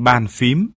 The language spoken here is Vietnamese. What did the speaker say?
bàn phím.